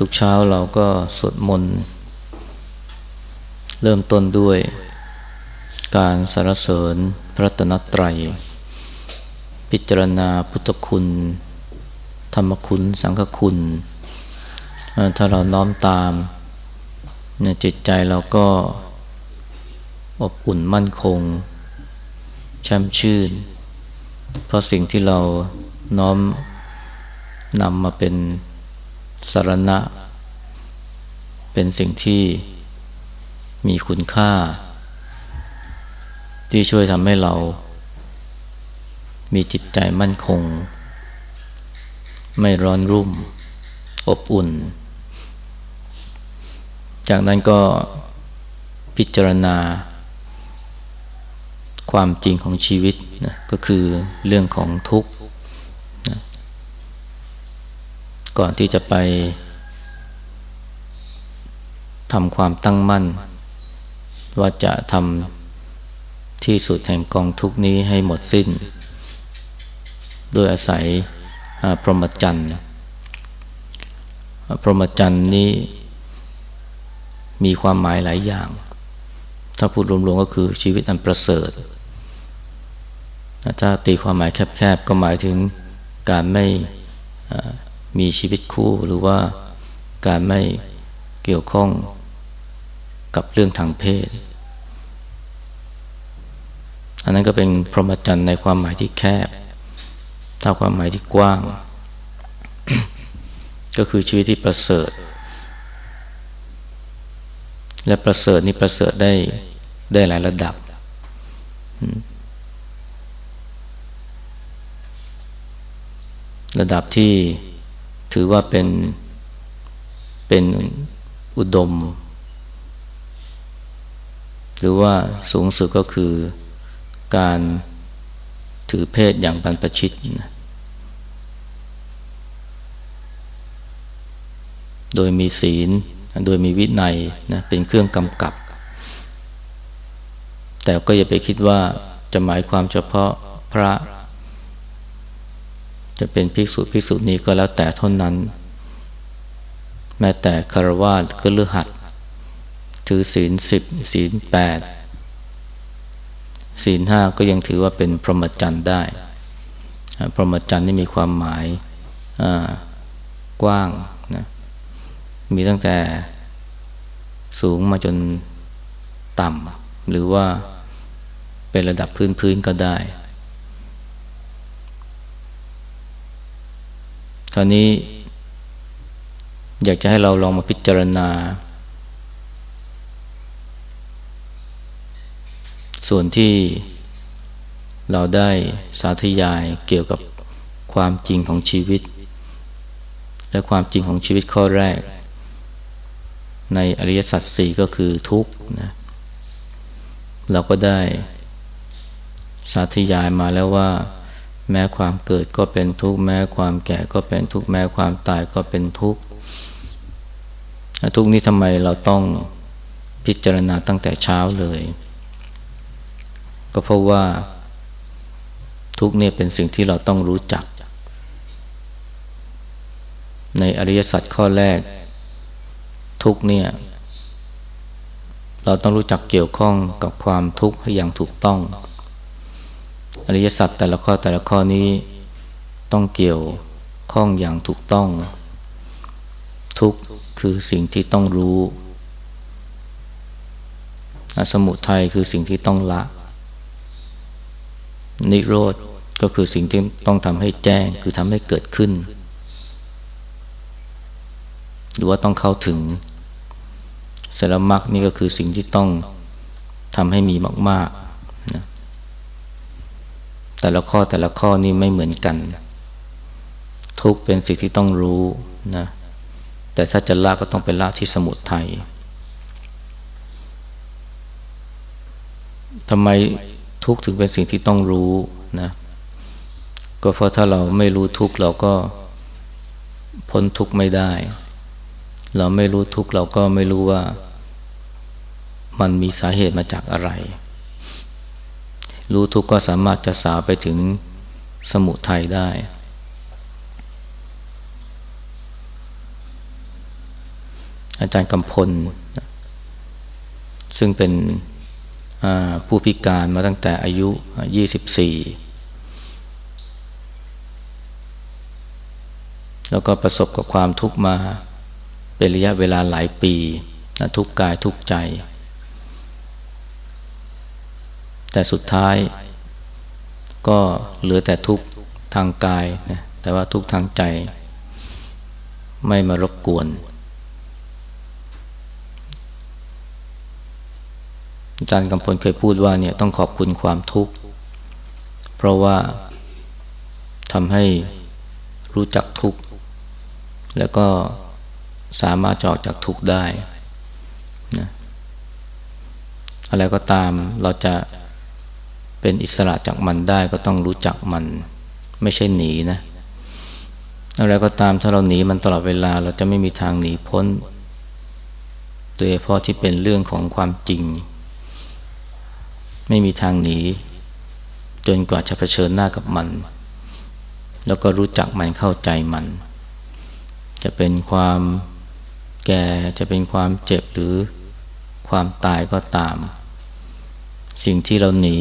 ทุกเช้าเราก็สวดมนต์เริ่มต้นด้วยการสรรเสริญพระตนตรัย พิจารณาพุทธคุณ ธรรมคุณ สังฆคุณ ถ้าเราน้อมตามในจิตใจเราก็อบอุ่นมั่นคงแช่มชื่น เพราะสิ่งที่เราน้อมนำมาเป็น สารณะ เป็นสิ่งที่มีคุณค่า ที่ช่วยทำให้เรา มีจิตใจมั่นคง ไม่ร้อนรุ่ม อบอุ่น จากนั้นก็พิจารณา ความจริงของชีวิตนะก็คือเรื่องของทุกข์นะ ก่อนที่จะไปทำความตั้งมั่น ว่าจะทำที่สุดแห่งกองทุกนี้ให้หมดสิ้น โดยอาศัยพรหมจรรย์พรหมจรรย์นี้มีความหมายหลายอย่าง ถ้าพูดรวมๆก็คือชีวิตอันประเสริฐถ้าตีความหมายแคบๆ ก็หมายถึงการไม่ มีชีวิตคู่หรือว่าการไม่เกี่ยวข้องกับเรื่องทางเพศ อันนั้นก็เป็นพรหมจรรย์ในความหมายที่แคบถ้าความหมายที่กว้าง ก็คือชีวิตที่ประเสริฐ และประเสริฐนี่ประเสริฐได้ได้หลายระดับ ระดับที่ ถือว่าเป็นเป็นอุดม หรือว่าสูงสุดก็คือการถือเพศอย่างบรรพชิตนะโดยมีศีล โดยมีวินัยนะเป็นเครื่องกำกับ แต่ก็อย่าไปคิดว่าจะหมายความเฉพาะพระ จะเป็นภิกษุภิกษุนี้ก็แล้วแต่เท่านั้น แม้แต่คารวาสก็เลือหัดถือศีลสิบศีลแปดศีลห้าก็ยังถือว่าเป็นพรหมจรรย์ได้ พรหมจรรย์นี่มีความหมายกว้างนะมีตั้งแต่สูงมาจนต่ำหรือว่าเป็นระดับพื้นๆก็ได้ คราวนี้อยากจะให้เราลองมาพิจารณา ส่วนที่เราได้สาธยายเกี่ยวกับความจริงของชีวิต และความจริงของชีวิตข้อแรก ในอริยสัจสี่ก็คือทุกข์นะเราก็ได้สาธยายมาแล้วว่า แม้ความเกิดก็เป็นทุกข์แม้ความแก่ก็เป็นทุกข์แม้ความตายก็เป็นทุกข์ทุกนี้ทำไมเราต้องพิจารณาตั้งแต่เช้าเลย ก็เพราะว่า ทุกเนี่ยเป็นสิ่งที่เราต้องรู้จัก ในอริยสัจข้อแรก ทุกเนี่ย เราต้องรู้จักเกี่ยวข้องกับความทุกข์อย่างถูกต้อง อริยสัจแต่ละข้อแต่ละข้อนี้ต้องเกี่ยวข้องอย่างถูกต้อง ทุกคือสิ่งที่ต้องรู้สมุทัยคือสิ่งที่ต้องละ นิโรธก็คือสิ่งที่ต้องทำให้แจ้งคือทำให้เกิดขึ้น หรือว่าต้องเข้าถึงสารมักนี่ก็คือสิ่งที่ต้องทำให้มีมาก ๆ แต่ละข้อแต่ละข้อนี่ไม่เหมือนกัน ทุกเป็นสิ่งที่ต้องรู้นะแต่ถ้าจะละก็ต้องเป็นละที่สมุทัยทำไมทุกถึงเป็นสิ่งที่ต้องรู้นะก็เพราะถ้าเราไม่รู้ทุกเราก็พ้นทุกไม่ได้ เราไม่รู้ทุกเราก็ไม่รู้ว่ามันมีสาเหตุมาจากอะไร รู้ทุกข์ก็สามารถจะสาวไปถึงสมุทัยได้ อาจารย์กำพล ซึ่งเป็นผู้พิการมาตั้งแต่อายุ 24 แล้วก็ประสบกับความทุกข์มาเป็นระยะเวลาหลายปีนะทุกกายทุกใจ แต่สุดท้าย ก็เหลือแต่ทุกข์ทางกายนะแต่ว่าทุกข์ทางใจ ไม่มารบกวน อาจารย์กำพลเคยพูดว่าเนี่ยต้องขอบคุณความทุกข์ เพราะว่าทำให้รู้จักทุกข์ แล้วก็สามารถจอกจากทุกข์ได้นะอะไรก็ตามเราจะ เป็นอิสระจากมันได้ก็ต้องรู้จักมัน ไม่ใช่หนีนะอะไรก็ตามถ้าเราหนีมันตลอดเวลาเราจะไม่มีทางหนีพ้นโดยเฉพาะที่เป็นเรื่องของความจริง ไม่มีทางหนี จนกว่าจะเผชิญหน้ากับมัน แล้วก็รู้จักมันเข้าใจมัน จะเป็นความแก่จะเป็นความเจ็บหรือความตายก็ตาม สิ่งที่เราหนี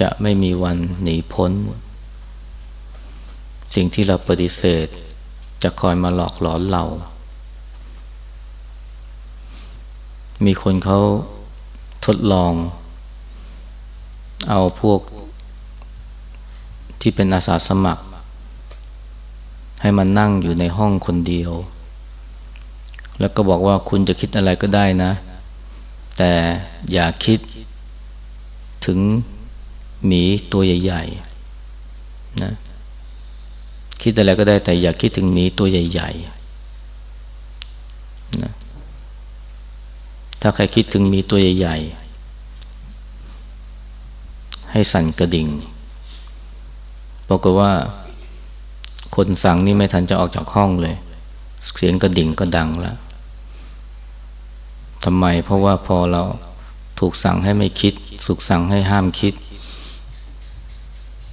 จะไม่มีวันหนีพ้น สิ่งที่เราปฏิเสธ จะคอยมาหลอกหลอนเรา มีคนเขาทดลอง เอาพวกที่เป็นอาสาสมัคร ให้มันนั่งอยู่ในห้องคนเดียว แล้วก็บอกว่าคุณจะคิดอะไรก็ได้นะ แต่อย่าคิดถึง หมีตัวใหญ่ๆนะคิดอะไรก็ได้แต่อย่าคิดถึงหมีตัวใหญ่ๆนะถ้าใครคิดถึงหมีตัวใหญ่ ๆ ให้สั่นกระดิ่งบอกว่าคนสั่งนี่ไม่ทันจะออกจากห้องเลย เสียงกระดิ่งก็ดังแล้วทำไมเพราะว่าพอเราถูกสั่งให้ไม่คิดสุกสั่งให้ห้ามคิด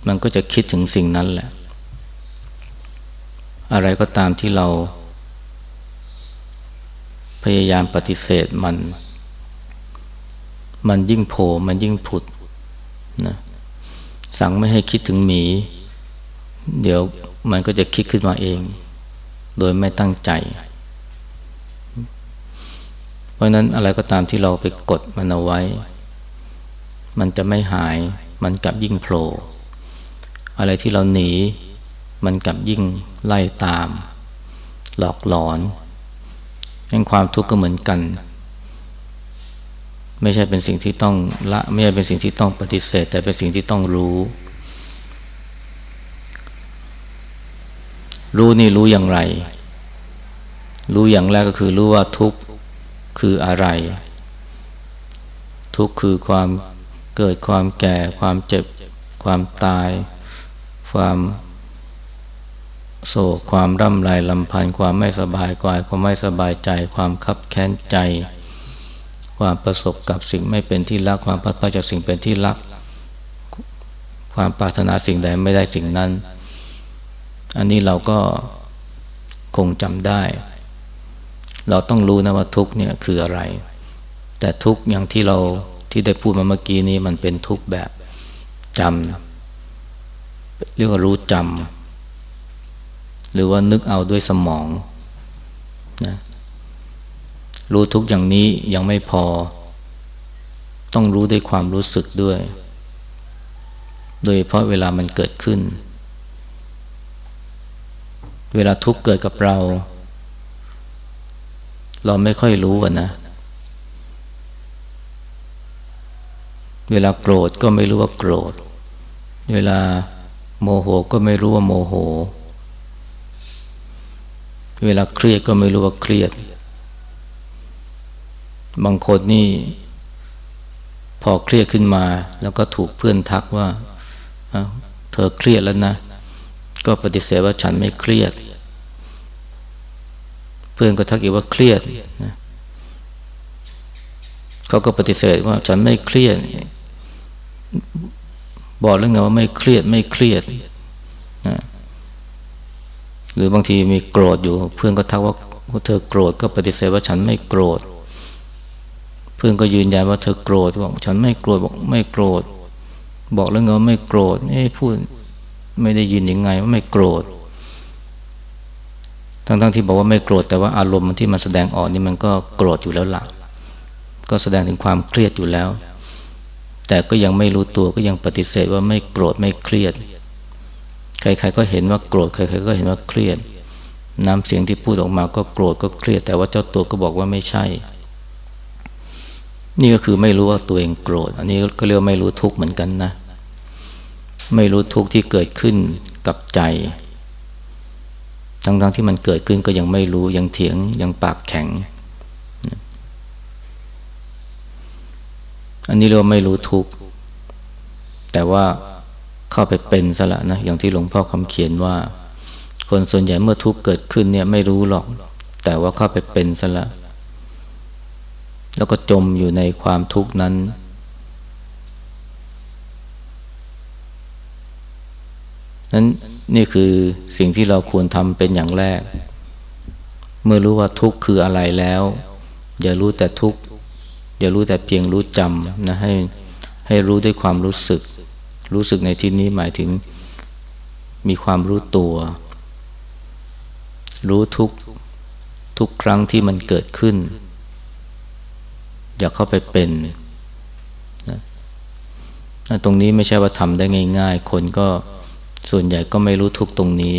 มันก็จะคิดถึงสิ่งนั้นแหละ อะไรก็ตามที่เรา พยายามปฏิเสธมัน มันยิ่งโผล่มันยิ่งผุดนะสั่งไม่ให้คิดถึงหมี เดี๋ยวมันก็จะคิดขึ้นมาเอง โดยไม่ตั้งใจ เพราะนั้นอะไรก็ตามที่เราไปกดมันเอาไว้ มันจะไม่หาย มันกลับยิ่งโผล่ อะไรที่เราหนี มันกลับยิ่งไล่ตาม หลอกหลอนยังความทุกข์ก็เหมือนกัน ไม่ใช่เป็นสิ่งที่ต้องละไม่ใช่เป็นสิ่งที่ต้องปฏิเสธ แต่เป็นสิ่งที่ต้องรู้ รู้นี่รู้อย่างไร รู้อย่างแรกก็คือรู้ว่าทุกข์คืออะไร ทุกข์คือความเกิดความแก่ ความเจ็บ ความตาย ความโศกความร่ำไรลำพันธ์ความไม่สบายกายความไม่สบายใจ ความคับแค้นใจ ความประสบกับสิ่งไม่เป็นที่รัก ความพัดพาจากสิ่งเป็นที่รัก ความปรารถนาสิ่งใดไม่ได้สิ่งนั้น อันนี้เราก็คงจำได้ เราต้องรู้นะว่าทุกเนี่ยคืออะไร แต่ทุกอย่างที่เราที่ได้พูดมาเมื่อกี้นี้มันเป็นทุกแบบจำ เรียกว่ารู้จำหรือว่านึกเอาด้วยสมองนะรู้ทุกอย่างนี้ยังไม่พอ ต้องรู้ด้วยความรู้สึกด้วย โดยเพราะเวลามันเกิดขึ้น เวลาทุกข์เกิดกับเรา เราไม่ค่อยรู้นะ เวลาโกรธก็ไม่รู้ว่าโกรธ เวลา โมโหก็ไม่รู้ว่าโมโห เวลาเครียดก็ไม่รู้ว่าเครียด บางคนนี่ พอเครียดขึ้นมา แล้วก็ถูกเพื่อนทักว่า เธอเครียดแล้วนะ ก็ปฏิเสธว่าฉันไม่เครียด เพื่อนก็ทักอีกว่าเครียดนะเขาก็ปฏิเสธว่าฉันไม่เครียด บอกแล้วไงว่าไม่เครียดไม่เครียดนะหรือบางทีมีโกรธอยู่ เพื่อนก็ทักว่าว่าเธอโกรธก็ปฏิเสธว่าฉันไม่โกรธ เพื่อนก็ยืนยันว่าเธอโกรธบอกฉันไม่โกรธบอกไม่โกรธ บอกแล้วไงว่าไม่โกรธเอ้พูดไม่ได้ยินยังไงว่าไม่โกรธ ทั้งๆที่บอกว่าไม่โกรธแต่ว่าอารมณ์ที่มันแสดงออกนี่มันก็โกรธอยู่แล้วล่ะก็แสดงถึงความเครียดอยู่แล้ว แต่ก็ยังไม่รู้ตัวก็ยังปฏิเสธว่าไม่โกรธไม่เครียด ใครๆก็เห็นว่าโกรธใครๆก็เห็นว่าเครียด น้ำเสียงที่พูดออกมาก็โกรธก็เครียด แต่ว่าเจ้าตัวก็บอกว่าไม่ใช่ นี่ก็คือไม่รู้ว่าตัวเองโกรธ อันนี้ก็เรียกไม่รู้ทุกข์เหมือนกันนะ ไม่รู้ทุกข์ที่เกิดขึ้นกับใจ ทั้งๆที่มันเกิดขึ้นก็ยังไม่รู้ยังเถียงยังปากแข็ง อันนี้เรียกว่าไม่รู้ทุกข์แต่ว่าเข้าไปเป็นซะละนะ อย่างที่หลวงพ่อคำเขียนว่า คนส่วนใหญ่เมื่อทุกข์เกิดขึ้นเนี่ยไม่รู้หรอก แต่ว่าเข้าไปเป็นซะแล้วแล้วก็จมอยู่ในความทุกข์นั้น นั้นนี่คือสิ่งที่เราควรทำเป็นอย่างแรก เมื่อรู้ว่าทุกข์คืออะไรแล้ว อย่ารู้แต่ทุกข์ อย่ารู้แต่เพียงรู้จำนะให้ให้รู้ด้วยความรู้สึก รู้สึกในที่นี้หมายถึง มีความรู้ตัว รู้ทุกทุกครั้งที่มันเกิดขึ้น อย่าเข้าไปเป็นนะตรงนี้ไม่ใช่ว่าทำได้ง่าย ๆ คนก็ส่วนใหญ่ก็ไม่รู้ทุกตรงนี้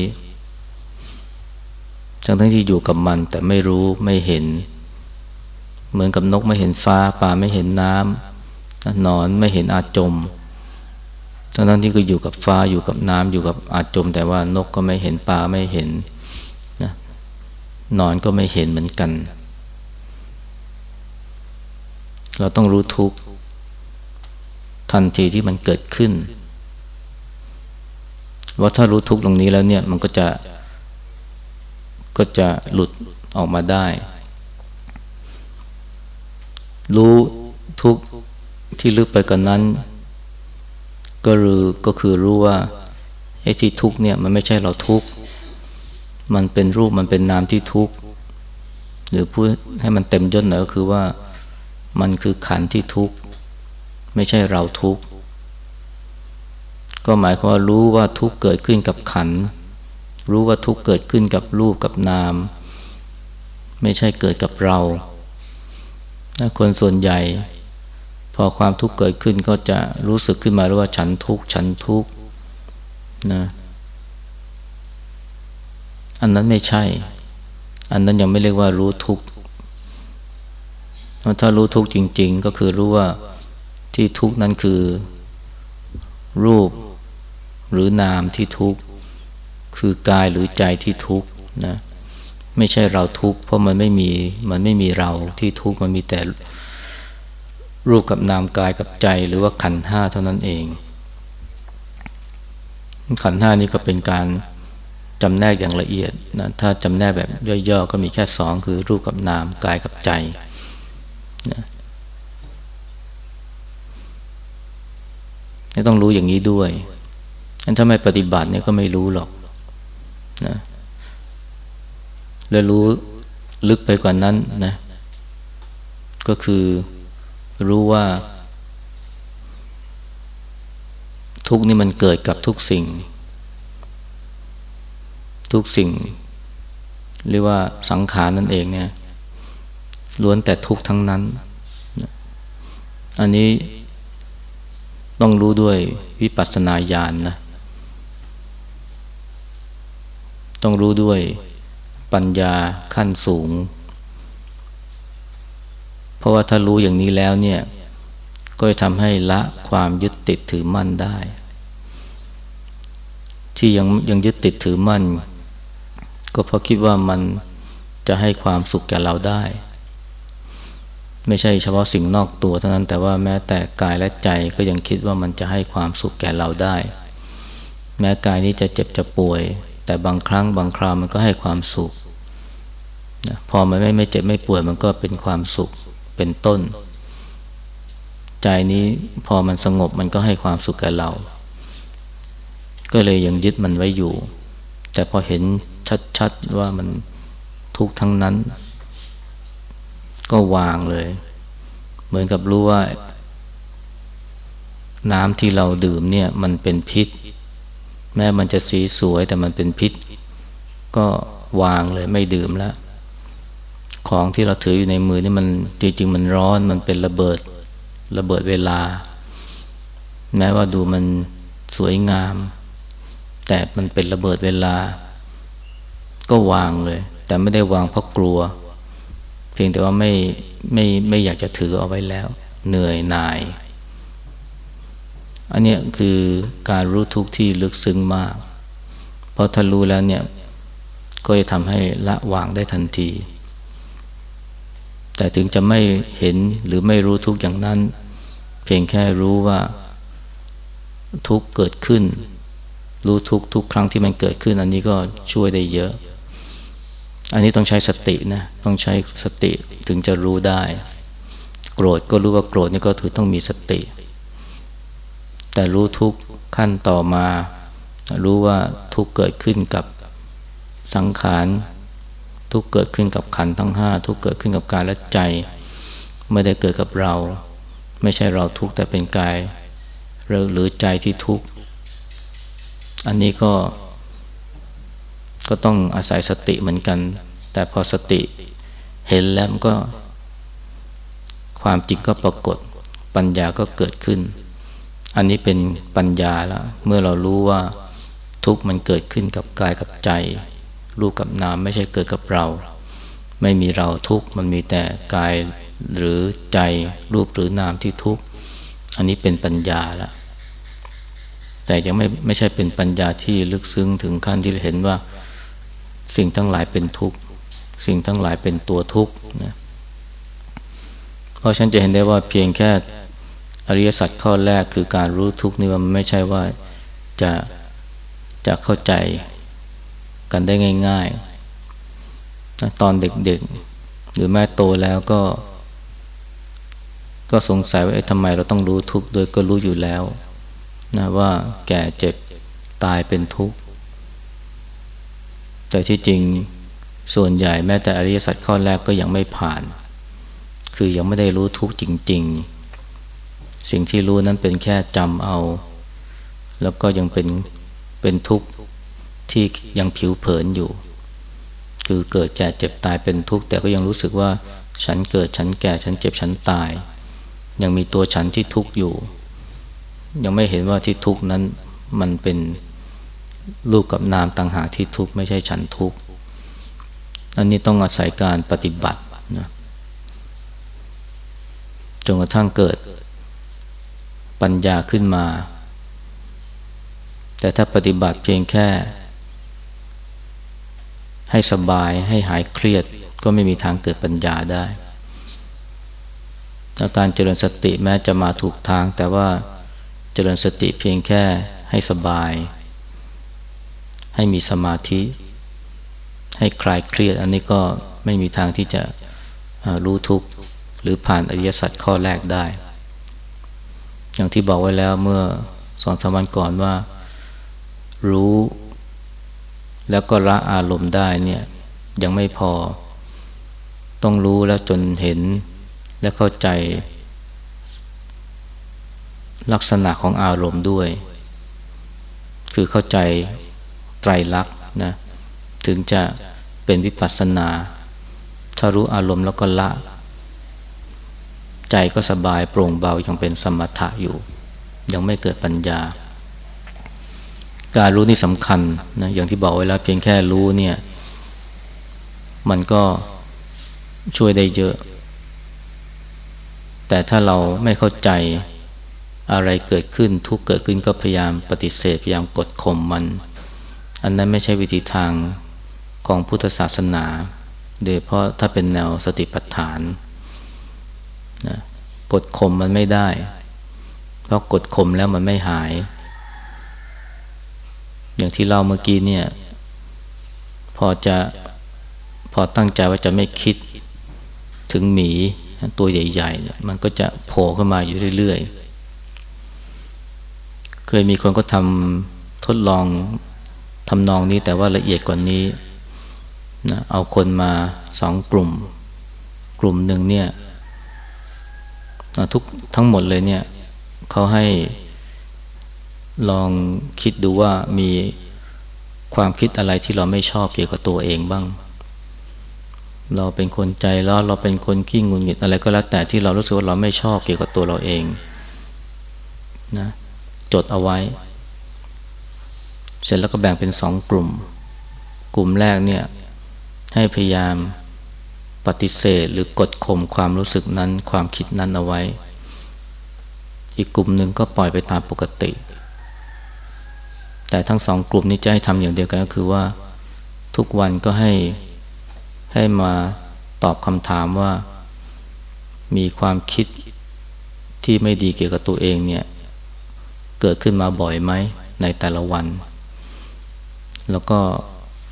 ทั้งทั้งที่อยู่กับมันแต่ไม่รู้ไม่เห็น เหมือนกับนกไม่เห็นฟ้าปลาไม่เห็นน้ำนอนไม่เห็นอาจมทั้งทั้งที่ก็อยู่กับฟ้าอยู่กับน้ำอยู่กับอาจม แต่ว่านกก็ไม่เห็นปลาไม่เห็นนอนก็ไม่เห็นเหมือนกัน เราต้องรู้ทุกทันทีที่มันเกิดขึ้น ว่าถ้ารู้ทุกตรงนี้แล้วเนี่ยมันก็จะก็จะหลุดออกมาได้ รู้ทุกที่ลึกไปกว่านนั้น ก็รู้ก็คือรู้ว่าไอ้ที่ทุกเนี่ยมันไม่ใช่เราทุกมันเป็นรูปมันเป็นนามที่ทุกหรือพูดให้มันเต็มยศหน่อยก็คือว่ามันคือขันที่ทุกไม่ใช่เราทุกก็หมายความว่ารู้ว่าทุกเกิดขึ้นกับขัน รู้ว่าทุกเกิดขึ้นกับรูปกับนาม ไม่ใช่เกิดกับเรา คนส่วนใหญ่ พอความทุกข์เกิดขึ้นก็จะรู้สึกขึ้นมาว่าฉันทุกข์ฉันทุกข์นะอันนั้นไม่ใช่ อันนั้นยังไม่เรียกว่ารู้ทุกข์ถ้ารู้ทุกข์จริง ๆ ก็คือรู้ว่าที่ทุกข์นั้นคือ รูปหรือนามที่ทุกข์คือกายหรือใจที่ทุกข์นะ ไม่ใช่เราทุกข์เพราะมันไม่มีมันไม่มีเราที่ทุกข์มันมีแต่รูปกับนามกายกับใจหรือว่าขันห้าเท่านั้นเอง ขันห้านี้ก็เป็นการจำแนกอย่างละเอียดนะถ้าจำแนกแบบย่อๆก็มีแค่สองคือรูปกับนามกายกับใจนะต้องรู้อย่างนี้ด้วยอันถ้าไม่ปฏิบัติเนี่ยก็ไม่รู้หรอกนะ และรู้ลึกไปกว่านั้นนะ ก็คือรู้ว่า ทุกนี่มันเกิดกับทุกสิ่ง ทุกสิ่ง เรียกว่าสังขารนั่นเองเนี่ยล้วนแต่ทุกทั้งนั้น อันนี้ต้องรู้ด้วยวิปัสสนาญาณนนะ ต้องรู้ด้วย ปัญญาขั้นสูง เพราะว่าถ้ารู้อย่างนี้แล้วเนี่ย ก็จะทำให้ละความยึดติดถือมั่นได้ ที่ยังยังยึดติดถือมั่น ก็เพราะคิดว่ามันจะให้ความสุขแก่เราได้ ไม่ใช่เฉพาะสิ่งนอกตัวเท่านั้นแต่ว่าแม้แต่กายและใจก็ยังคิดว่ามันจะให้ความสุขแก่เราได้ แม้กายนี้จะเจ็บจะป่วย แต่บางครั้งบางคราวมันก็ให้ความสุข นะพอมันไม่ไม่เจ็บไม่ป่วยมันก็เป็นความสุขเป็นต้น ใจนี้พอมันสงบมันก็ให้ความสุขแก่เรา ก็เลยยังยึดมันไว้อยู่ แต่พอเห็นชัดๆว่ามันทุกทั้งนั้น ก็วางเลย เหมือนกับรู้ว่า น้ำที่เราดื่มเนี่ยมันเป็นพิษ แม้มันจะสีสวยแต่มันเป็นพิษ ก็วางเลยไม่ดื่มแล้ว ของที่เราถืออยู่ในมือนี่มันจริงๆมันร้อนมันเป็นระเบิดระเบิดเวลา แม้ว่าดูมันสวยงาม แต่มันเป็นระเบิดเวลา ก็วางเลย แต่ไม่ได้วางเพราะกลัว เพียงแต่ว่าไม่ไม่ไม่อยากจะถือเอาไว้แล้ว เหนื่อยหน่าย อันนี้คือการรู้ทุกข์ที่ลึกซึ้งมาก เพราะถ้ารู้แล้วเนี่ย ก็จะทำให้ละวางได้ทันที แต่ถึงจะไม่เห็นหรือไม่รู้ทุกอย่างนั้น เพียงแค่รู้ว่า ทุกเกิดขึ้น รู้ทุกทุกครั้งที่มันเกิดขึ้น อันนี้ก็ช่วยได้เยอะ อันนี้ต้องใช้สตินะต้องใช้สติถึงจะรู้ได้ โกรธก็รู้ว่าโกรธนี่ก็ถือต้องมีสติ แต่รู้ทุกขั้นต่อมา รู้ว่าทุกเกิดขึ้นกับสังขาร ทุกเกิดขึ้นกับขันทั้งห้าทุกเกิดขึ้นกับกายและใจ ไม่ได้เกิดกับเรา ไม่ใช่เราทุกแต่เป็นกายหรือใจที่ทุกข์อันนี้ก็ ก็ต้องอาศัยสติเหมือนกัน แต่พอสติเห็นแล้วมันก็ ความจริงก็ปรากฏ ปัญญาก็เกิดขึ้น อันนี้เป็นปัญญาแล้วเมื่อเรารู้ว่าทุกข์มันเกิดขึ้นกับกายกับใจ รูปกับนามไม่ใช่เกิดกับเรา ไม่มีเราทุกข์มันมีแต่กายหรือใจรูปหรือนามที่ทุกข์อันนี้เป็นปัญญาแล้วแต่ยังไม่ไม่ใช่เป็นปัญญาที่ลึกซึ้งถึงขั้นที่เห็นว่า สิ่งทั้งหลายเป็นทุกข์สิ่งทั้งหลายเป็นตัวทุกข์นะเพราะฉันจะเห็นได้ว่าเพียงแค่อริยสัจข้อแรกคือการรู้ทุกข์นี่มันไม่ใช่ว่าจะจะเข้าใจ กันได้ง่ายๆนะตอนเด็กๆ หรือแม่โตแล้วก็ ก็สงสัยว่าทำไมเราต้องรู้ทุกข์โดยก็รู้อยู่แล้วนะว่าแก่เจ็บตายเป็นทุกข์ แต่ที่จริงส่วนใหญ่แม้แต่อริยสัจข้อแรกก็ยังไม่ผ่าน คือยังไม่ได้รู้ทุกข์จริง ๆ สิ่งที่รู้นั้นเป็นแค่จำเอา แล้วก็ยังเป็นเป็นทุกข์ ที่ยังผิวเผินอยู่ คือเกิดแก่เจ็บตายเป็นทุกข์ แต่ก็ยังรู้สึกว่าฉันเกิดฉันแก่ฉันเจ็บฉันตาย ยังมีตัวฉันที่ทุกข์อยู่ ยังไม่เห็นว่าที่ทุกข์นั้นมันเป็นรูปกับนามต่างหากที่ทุกข์ไม่ใช่ฉันทุกข์อันนี้ต้องอาศัยการปฏิบัตินะจนกระทั่งเกิดปัญญาขึ้นมา แต่ถ้าปฏิบัติเพียงแค่ ให้สบายให้หายเครียดก็ไม่มีทางเกิดปัญญาได้การเจริญสติแม้จะมาถูกทาง แต่ว่าเจริญสติเพียงแค่ให้สบาย ให้มีสมาธิ ให้คลายเครียด อันนี้ก็ไม่มีทางที่จะรู้ทุกข์หรือผ่านอริยสัจข้อแรกได้ อย่างที่บอกไว้แล้วเมื่อสองสามวันก่อนว่า รู้ แล้วก็ละอารมณ์ได้เนี่ยยังไม่พอ ต้องรู้แล้วจนเห็นและเข้าใจ ลักษณะของอารมณ์ด้วย คือเข้าใจไตรลักษณ์นะถึงจะเป็นวิปัสสนา ถ้ารู้อารมณ์แล้วก็ละ ใจก็สบายโปร่งเบายังเป็นสมถะอยู่ ยังไม่เกิดปัญญา การรู้นี่สำคัญนะอย่างที่บอกไว้แล้วเพียงแค่รู้เนี่ย มันก็ช่วยได้เยอะ แต่ถ้าเราไม่เข้าใจอะไรเกิดขึ้นทุกเกิดขึ้นก็พยายามปฏิเสธพยายามกดข่มมัน อันนั้นไม่ใช่วิธีทางของพุทธศาสนา โดยเพราะถ้าเป็นแนวสติปัฏฐานนะกดข่มมันไม่ได้ เพราะกดข่มแล้วมันไม่หาย อย่างที่เล่าเมื่อกี้เนี่ย พอจะพอตั้งใจว่าจะไม่คิดถึงหมีตัวใหญ่ๆมันก็จะโผล่ขึ้นมาอยู่เรื่อยๆ เคยมีคนก็ทำทดลองทำนองนี้แต่ว่าละเอียดกว่านี้นะเอาคนมาสองกลุ่ม กลุ่มหนึ่งเนี่ยทุกทั้งหมดเลยเนี่ยเขาให้ ลองคิดดูว่ามีความคิดอะไรที่เราไม่ชอบเกี่ยวกับตัวเองบ้าง เราเป็นคนใจร้อนเราเป็นคนขี้งุนงิดอะไรก็แล้วแต่ที่เรารู้สึกว่าเราไม่ชอบเกี่ยวกับตัวเราเองนะจดเอาไว้ เสร็จแล้วก็แบ่งเป็นสองกลุ่ม กลุ่มแรกเนี่ยให้พยายามปฏิเสธหรือกดข่มความรู้สึกนั้นความคิดนั้นเอาไว้ อีกกลุ่มหนึ่งก็ปล่อยไปตามปกติ แต่ทั้งสองกลุ่มนี้จะให้ทำอย่างเดียวกันก็คือว่า ทุกวันก็ให้ให้มาตอบคำถามว่า มีความคิดที่ไม่ดีเกี่ยวกับตัวเองเนี่ย เกิดขึ้นมาบ่อยไหมในแต่ละวัน แล้วก็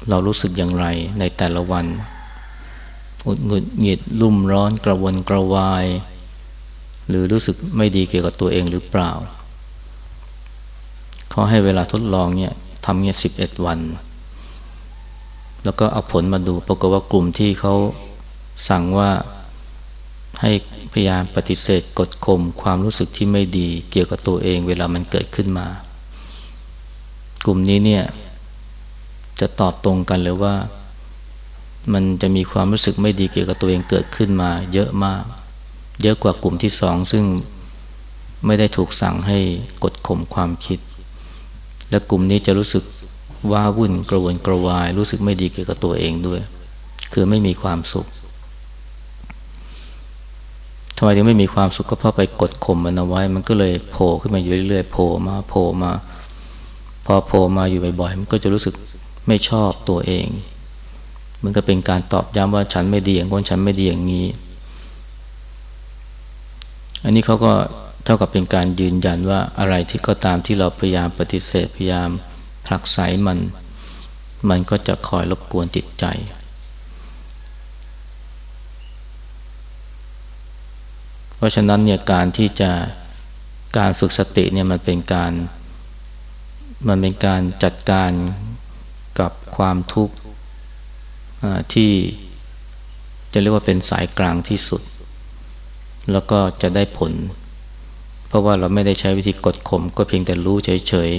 เรารู้สึกอย่างไรในแต่ละวันอุดหงุดหงิดรุ่มร้อนกระวนกระวาย หรือรู้สึกไม่ดีเกี่ยวกับตัวเองหรือเปล่า เขาให้เวลาทดลองเนี่ยทำเนี่ยสิบเอ็ดวัน แล้วก็เอาผลมาดูปรากฏว่ากลุ่มที่เขาสั่งว่าให้พยายามปฏิเสธกดข่มความรู้สึกที่ไม่ดีเกี่ยวกับตัวเองเวลามันเกิดขึ้นมา กลุ่มนี้เนี่ยจะตอบตรงกันเลยว่า มันจะมีความรู้สึกไม่ดีเกี่ยวกับตัวเองเกิดขึ้นมา เยอะมาก เยอะกว่ากลุ่มที่สองซึ่งไม่ได้ถูกสั่งให้กดข่มความคิด และกลุ่มนี้จะรู้สึกว้าวุ่นกระวนกระวาย รู้สึกไม่ดีเกี่ยวกับตัวเองด้วย คือไม่มีความสุขทำไมถึงไม่มีความสุขก็เพราะไปกดข่มมันเอาไว้ มันก็เลยโผล่ขึ้นมาอยู่เรื่อยๆโผล่มาโผล่มา พอโผล่มาอยู่บ่อยๆมันก็จะรู้สึกไม่ชอบตัวเอง มันก็เป็นการตอบย้ำว่าฉันไม่ดีอย่างคนฉันไม่ดีอย่างนี้ อันนี้เขาก็ ท่ากับเป็นการยืนยันว่าอะไรที่ก็ตามที่เราพยายามปฏิเสธพยายามผลักไสมัน มันก็จะคอยรบกวนจิตใจ เพราะฉะนั้นเนี่ยการที่จะการฝึกสติเนี่ยมันเป็นการ มันเป็นการจัดการกับความทุกข์ที่จะเรียกว่าเป็นสายกลางที่สุด แล้วก็จะได้ผล เพราะว่าเราไม่ได้ใช้วิธีกดข่มก็เพียงแต่รู้เฉย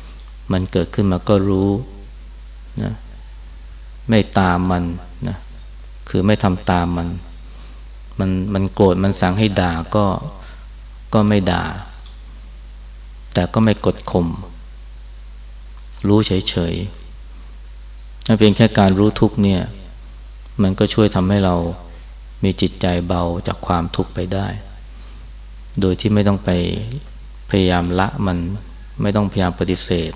ๆ มันเกิดขึ้นมาก็รู้นะไม่ตามมันนะคือไม่ทำตามมัน มันมันโกรธมันสั่งให้ด่าก็ก็ไม่ด่า แต่ก็ไม่กดข่มรู้เฉยๆเพียงแค่การรู้ทุกเนี่ย มันก็ช่วยทำให้เรามีจิตใจเบาจากความทุกข์ไปได้ โดยที่ไม่ต้องไปพยายามละมันไม่ต้องพยายามปฏิเสธ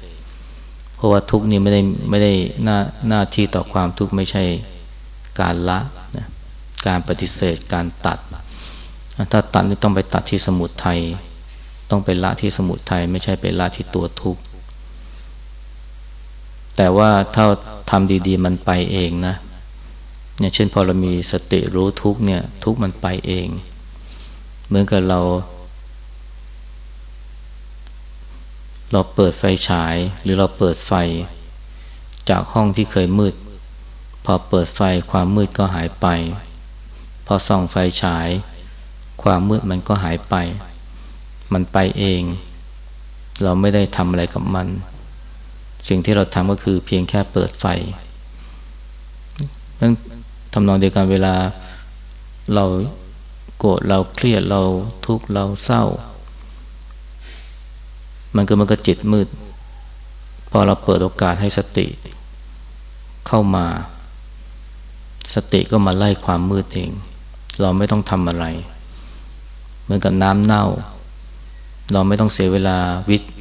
เพราะว่าทุกนี้ไม่ได้ไม่ได้หน้าหน้าที่ต่อความทุกข์ไม่ใช่การละนะการปฏิเสธการตัด ถ้าตัดนี่ต้องไปตัดที่สมุทัยต้องไปละที่สมุทัยไม่ใช่ไปละที่ตัวทุกข์แต่ว่าถ้าทำดี ๆ มันไปเองนะเนี่ยเช่นพอเรามีสติรู้ทุกเนี่ยทุกมันไปเอง เหมือนกับเรา เราเปิดไฟฉายหรือเราเปิดไฟ จากห้องที่เคยมืด พอเปิดไฟความมืดก็หายไป พอส่องไฟฉาย ความมืดมันก็หายไป มันไปเอง เราไม่ได้ทำอะไรกับมัน สิ่งที่เราทำก็คือเพียงแค่เปิดไฟนั้นทำนองเดียวกันเวลาเรา โกรธเราเครียดเราทุกข์เราเศร้า มันก็มันก็จิตมืด พอเราเปิดโอกาสให้สติ เข้ามา สติก็มาไล่ความมืดเอง เราไม่ต้องทำอะไร เหมือนกับน้ำเน่า เราไม่ต้องเสียเวลาวิทย์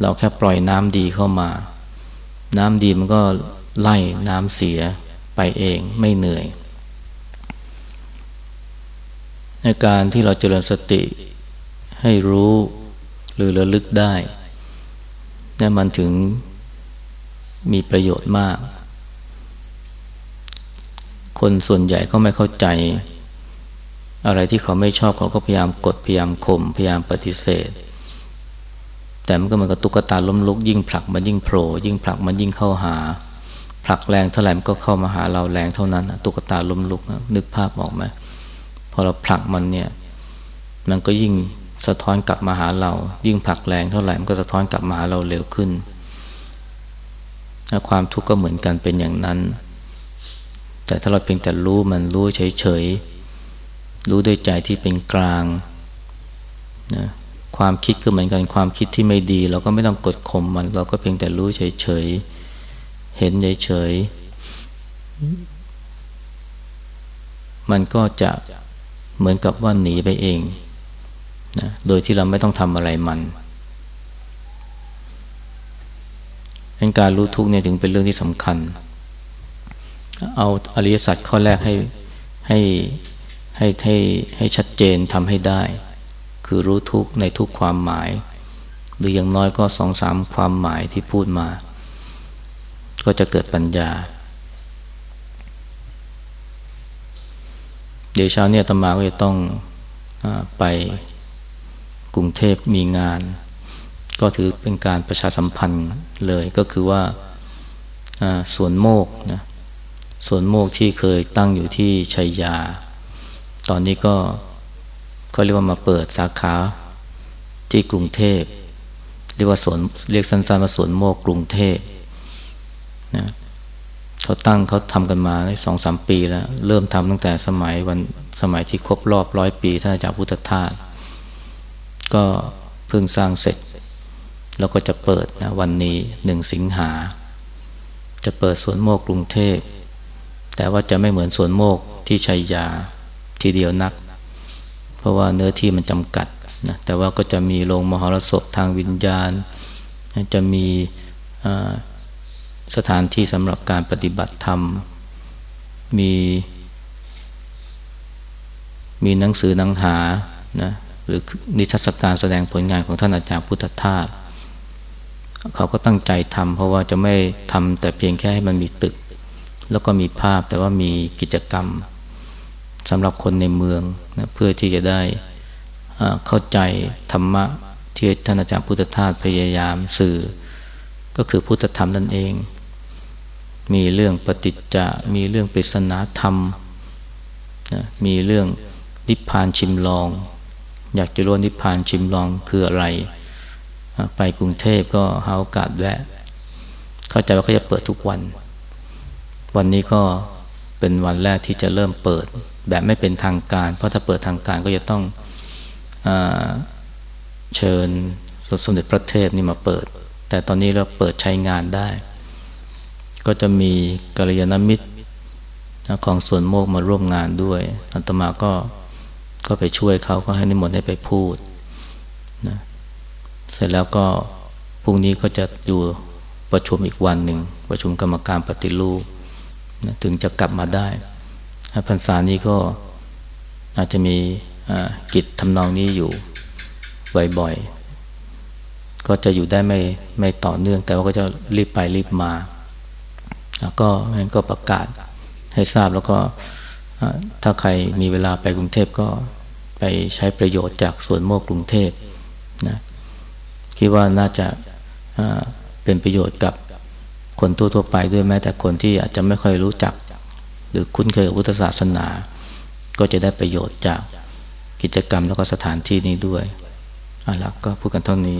เราแค่ปล่อยน้ำดีเข้ามา น้ำดีมันก็ไล่น้ำเสียไปเองไม่เหนื่อย ในการที่เราเจริญสติให้รู้หรือระลึกได้นี่มันถึงมีประโยชน์มาก คนส่วนใหญ่ก็ไม่เข้าใจ อะไรที่เขาไม่ชอบเขาก็พยายามกดพยายามข่มพยายามปฏิเสธ แต่มันก็เหมือนกับตุ๊กตาล้มลุกยิ่งผลักมันยิ่งโผล่ยิ่งผลักมันยิ่งเข้าหา ผลักแรงเท่าไหร่มันก็เข้ามาหาเราแรงเท่านั้นตุ๊กตาล้มลุกนึกภาพออกไหม อเราผลักมันเนี่ย มันก็ยิ่งสะท้อนกลับมาหาเรา ยิ่งผลักแรงเท่าไหร่มันก็สะท้อนกลับมาหาเราเร็วขึ้นความทุกข์ก็เหมือนกันเป็นอย่างนั้น แต่ถ้าเราเพียงแต่รู้มันรู้เฉยๆ รู้ด้วยใจที่เป็นกลางนะความคิดก็เหมือนกันความคิดที่ไม่ดี เราก็ไม่ต้องกดข่มมัน เราก็เพียงแต่รู้เฉยๆ เห็นเฉยๆ มันก็จะ เหมือนกับว่าหนีไปเองนะโดยที่เราไม่ต้องทำอะไรมันเป็นการรู้ทุกเนี่ยถึงเป็นเรื่องที่สำคัญ เอาอริยสัจข้อแรกให้ให้ให้ให้ให้ชัดเจนทำให้ได้ คือรู้ทุกในทุกความหมาย หรืออย่างน้อยก็สองสามความหมายที่พูดมา ก็จะเกิดปัญญา เดี๋ยวเช้าเนี่ยตมาก็จะต้องอไปกรุงเทพมีงาน ก็ถือเป็นการประชาสัมพันธ์เลยก็คือว่าสวนโมกนะสวนโมกที่เคยตั้งอยู่ที่ชัยยา ตอนนี้ก็เขาเรียกว่ามาเปิดสาขาที่กรุงเทพเรียกว่าสวนเรียกสั้นๆว่าสวนโมกกรุงเทพนะ เขาตั้งเขาทำกันมาได้สองสามปีแล้ว เริ่มทำตั้งแต่สมัยวันสมัยที่ครบรอบร้อยปีท่านอาจารย์พุทธทาสก็เพิ่งสร้างเสร็จ แล้วก็จะเปิดนะวันนี้หนึ่งสิงหา จะเปิดสวนโมกกรุงเทพ แต่ว่าจะไม่เหมือนสวนโมกที่ชัยยาทีเดียวนัก เพราะว่าเนื้อที่มันจำกัดนะแต่ว่าก็จะมีโรงมหรสพทางวิญญาณ จะมี สถานที่สำหรับการปฏิบัติธรรม มี มีหนังสือหนังหานะหรือนิทรรศการแสดงผลงานของท่านอาจารย์พุทธทาสเขาก็ตั้งใจทำเพราะว่าจะไม่ทำแต่เพียงแค่ให้มันมีตึก แล้วก็มีภาพแต่ว่ามีกิจกรรมสำหรับคนในเมืองนะเพื่อที่จะได้เข้าใจธรรมะที่ท่านอาจารย์พุทธทาสพยายามสื่อ ก็คือพุทธธรรมนั่นเอง มีเรื่องปฏิจจะมีเรื่องปริศนาธรรมนะมีเรื่องนิพพานชิมลอง อยากจะรู้นิพพานชิมลองคืออะไร ไปกรุงเทพก็หาโอกาสแวะ เข้าใจว่าเขาจะเปิดทุกวัน วันนี้ก็เป็นวันแรกที่จะเริ่มเปิด แบบไม่เป็นทางการ เพราะถ้าเปิดทางการก็จะต้องอเชิญสมเด็จพระเทพนี่มาเปิด แต่ตอนนี้เราเปิดใช้งานได้ ก็จะมีกัลยาณมิตรของส่วนโมกมาร่วมงานด้วยอัตมาก็ก็ไปช่วยเขาก็ให้นิมนต์ให้ไปพูดนะเสร็จแล้วก็พรุ่งนี้ก็จะอยู่ประชุมอีกวันหนึ่งประชุมกรรมการปฏิรูปนะถึงจะกลับมาได้พรรษานี้ก็อาจจะมีกิจทำนองนี้อยู่บ่อยๆ ก็จะอยู่ได้ไม่ไม่ต่อเนื่อง แต่ว่าก็จะรีบไปรีบมา ก็งั้นก็ประกาศให้ทราบแล้วก็ถ้าใครมีเวลาไปกรุงเทพก็ไปใช้ประโยชน์จากสวนโมกกรุงเทพนะคิดว่าน่าจะเป็นประโยชน์กับคนทั่วๆไปด้วยแม้แต่คนที่อาจจะไม่ค่อยรู้จัก หรือคุ้นเคยกับพุทธศาสนา ก็จะได้ประโยชน์จากกิจกรรมแล้วก็สถานที่นี้ด้วยอะแล้วก็พูดกันเท่านี้